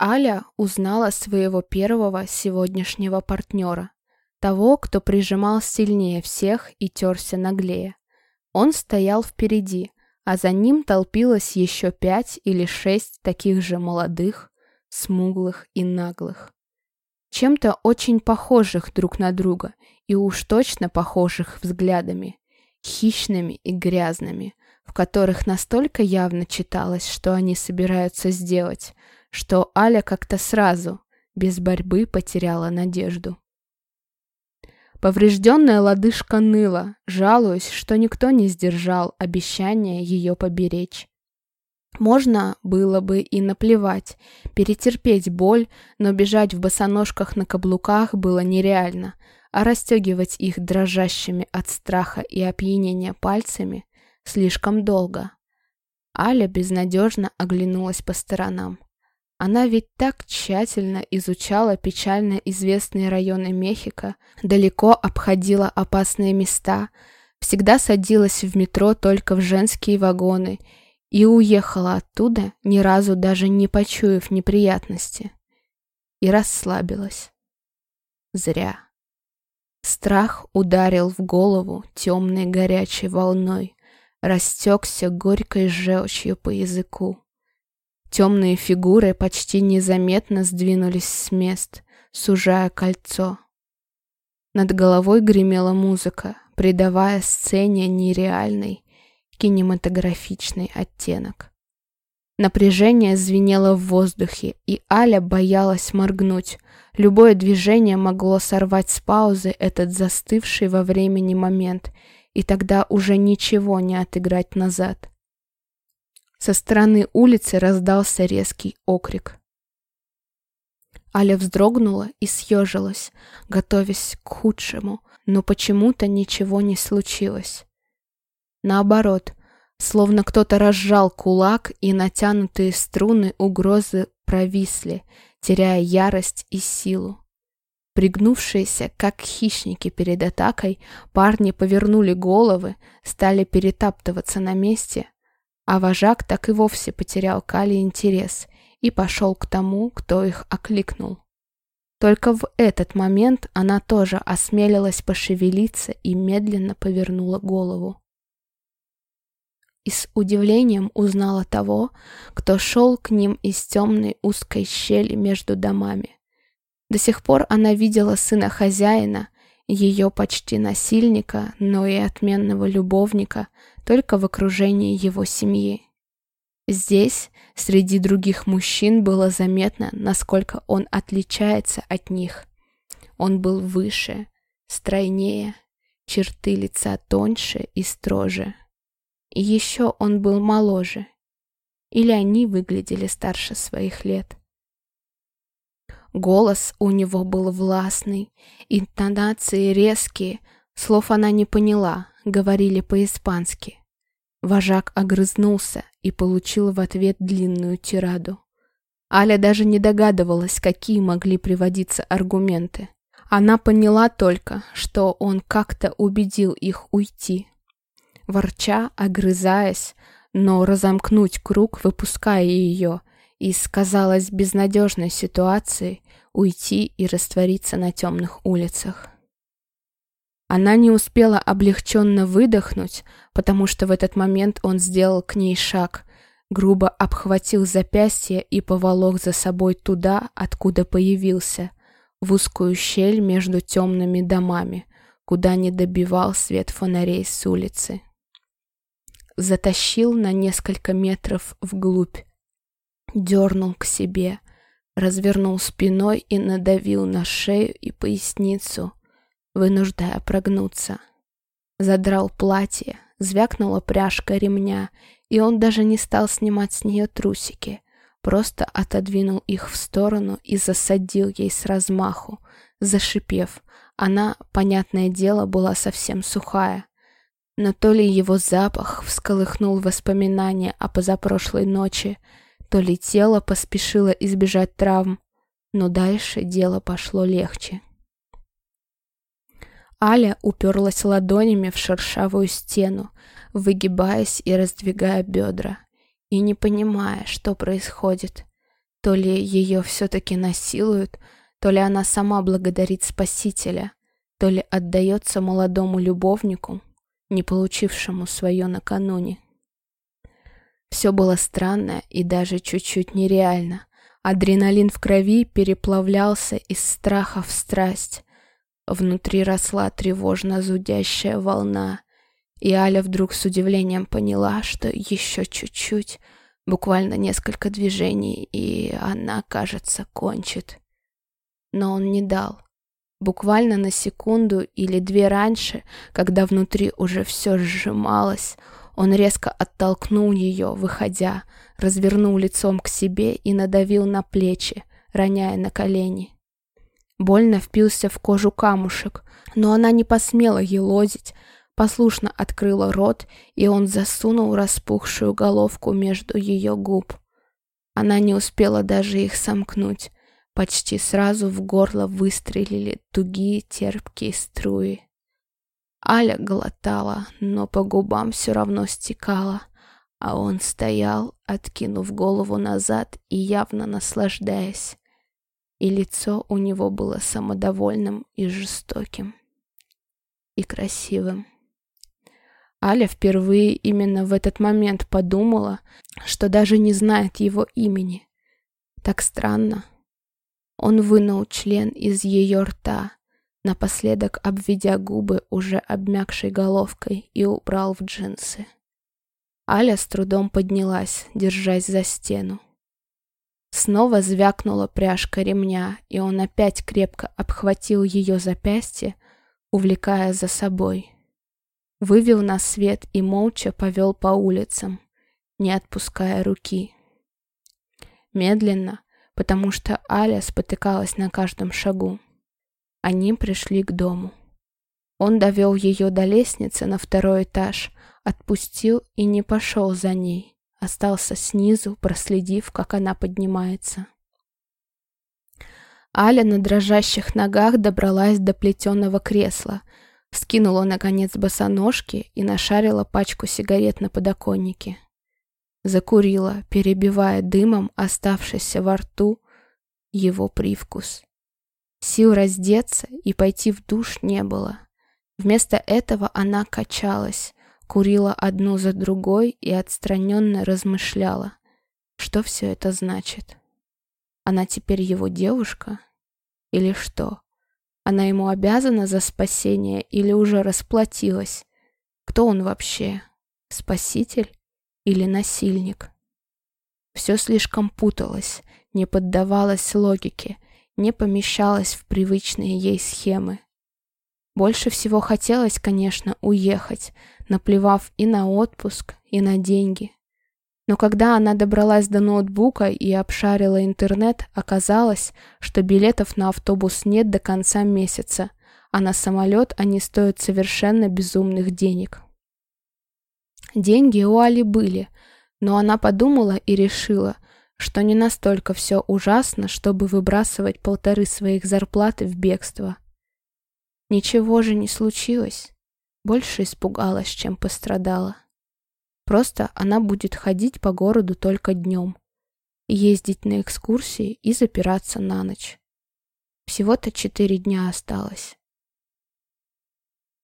Аля узнала своего первого сегодняшнего партнера, того, кто прижимал сильнее всех и терся наглее. Он стоял впереди, а за ним толпилось еще пять или шесть таких же молодых, смуглых и наглых. Чем-то очень похожих друг на друга и уж точно похожих взглядами, хищными и грязными, в которых настолько явно читалось, что они собираются сделать, что Аля как-то сразу, без борьбы, потеряла надежду. Поврежденная лодыжка ныла, жалуясь, что никто не сдержал обещания ее поберечь. Можно было бы и наплевать, перетерпеть боль, но бежать в босоножках на каблуках было нереально, а расстегивать их дрожащими от страха и опьянения пальцами слишком долго. Аля безнадежно оглянулась по сторонам. Она ведь так тщательно изучала печально известные районы Мехико, далеко обходила опасные места, всегда садилась в метро только в женские вагоны и уехала оттуда, ни разу даже не почуяв неприятности. И расслабилась. Зря. Страх ударил в голову темной горячей волной, растекся горькой желчью по языку. Темные фигуры почти незаметно сдвинулись с мест, сужая кольцо. Над головой гремела музыка, придавая сцене нереальный, кинематографичный оттенок. Напряжение звенело в воздухе, и Аля боялась моргнуть. Любое движение могло сорвать с паузы этот застывший во времени момент, и тогда уже ничего не отыграть назад. Со стороны улицы раздался резкий окрик. Аля вздрогнула и съежилась, готовясь к худшему, но почему-то ничего не случилось. Наоборот, словно кто-то разжал кулак, и натянутые струны угрозы провисли, теряя ярость и силу. Пригнувшиеся, как хищники перед атакой, парни повернули головы, стали перетаптываться на месте, а вожак так и вовсе потерял Кали интерес и пошел к тому, кто их окликнул. Только в этот момент она тоже осмелилась пошевелиться и медленно повернула голову. И с удивлением узнала того, кто шел к ним из темной узкой щели между домами. До сих пор она видела сына хозяина, ее почти насильника, но и отменного любовника, только в окружении его семьи. Здесь, среди других мужчин, было заметно, насколько он отличается от них. Он был выше, стройнее, черты лица тоньше и строже. И еще он был моложе. Или они выглядели старше своих лет. Голос у него был властный, интонации резкие, слов она не поняла, говорили по-испански. Вожак огрызнулся и получил в ответ длинную тираду. Аля даже не догадывалась, какие могли приводиться аргументы. Она поняла только, что он как-то убедил их уйти. Ворча, огрызаясь, но разомкнуть круг, выпуская ее, из, казалось, безнадежной ситуации уйти и раствориться на темных улицах. Она не успела облегченно выдохнуть, потому что в этот момент он сделал к ней шаг, грубо обхватил запястье и поволок за собой туда, откуда появился, в узкую щель между темными домами, куда не добивал свет фонарей с улицы. Затащил на несколько метров вглубь, дернул к себе, развернул спиной и надавил на шею и поясницу, вынуждая прогнуться. Задрал платье, звякнула пряжка ремня, и он даже не стал снимать с нее трусики, просто отодвинул их в сторону и засадил ей с размаху, зашипев. Она, понятное дело, была совсем сухая. Но то ли его запах всколыхнул воспоминания о позапрошлой ночи, то ли тело поспешило избежать травм, но дальше дело пошло легче. Аля уперлась ладонями в шершавую стену, выгибаясь и раздвигая бедра, и не понимая, что происходит. То ли ее все-таки насилуют, то ли она сама благодарит Спасителя, то ли отдается молодому любовнику, не получившему свое накануне. Все было странно и даже чуть-чуть нереально. Адреналин в крови переплавлялся из страха в страсть. Внутри росла тревожно зудящая волна, и Аля вдруг с удивлением поняла, что еще чуть-чуть, буквально несколько движений, и она, кажется, кончит. Но он не дал. Буквально на секунду или две раньше, когда внутри уже все сжималось, он резко оттолкнул ее, выходя, развернул лицом к себе и надавил на плечи, роняя на колени. Больно впился в кожу камушек, но она не посмела елозить, послушно открыла рот, и он засунул распухшую головку между ее губ. Она не успела даже их сомкнуть. Почти сразу в горло выстрелили тугие терпкие струи. Аля глотала, но по губам все равно стекала, а он стоял, откинув голову назад и явно наслаждаясь. И лицо у него было самодовольным и жестоким. И красивым. Аля впервые именно в этот момент подумала, что даже не знает его имени. Так странно. Он вынул член из ее рта, напоследок обведя губы уже обмякшей головкой и убрал в джинсы. Аля с трудом поднялась, держась за стену. Снова звякнула пряжка ремня, и он опять крепко обхватил ее запястье, увлекая за собой. Вывел на свет и молча повел по улицам, не отпуская руки. Медленно, потому что Аля спотыкалась на каждом шагу. Они пришли к дому. Он довел ее до лестницы на второй этаж, отпустил и не пошел за ней, остался снизу, проследив, как она поднимается. Аля на дрожащих ногах добралась до плетеного кресла, скинула, наконец, босоножки и нашарила пачку сигарет на подоконнике. Закурила, перебивая дымом оставшийся во рту его привкус. Сил раздеться и пойти в душ не было. Вместо этого она качалась, курила одну за другой и отстраненно размышляла, что все это значит. Она теперь его девушка? Или что? Она ему обязана за спасение или уже расплатилась? Кто он вообще? Спаситель или насильник? Все слишком путалось, не поддавалось логике, не помещалось в привычные ей схемы. Больше всего хотелось, конечно, уехать, наплевав и на отпуск, и на деньги. Но когда она добралась до ноутбука и обшарила интернет, оказалось, что билетов на автобус нет до конца месяца, а на самолет они стоят совершенно безумных денег. Деньги у Али были, но она подумала и решила, что не настолько все ужасно, чтобы выбрасывать полторы своих зарплаты в бегство. Ничего же не случилось. Больше испугалась, чем пострадала. Просто она будет ходить по городу только днем, ездить на экскурсии и запираться на ночь. Всего-то четыре дня осталось.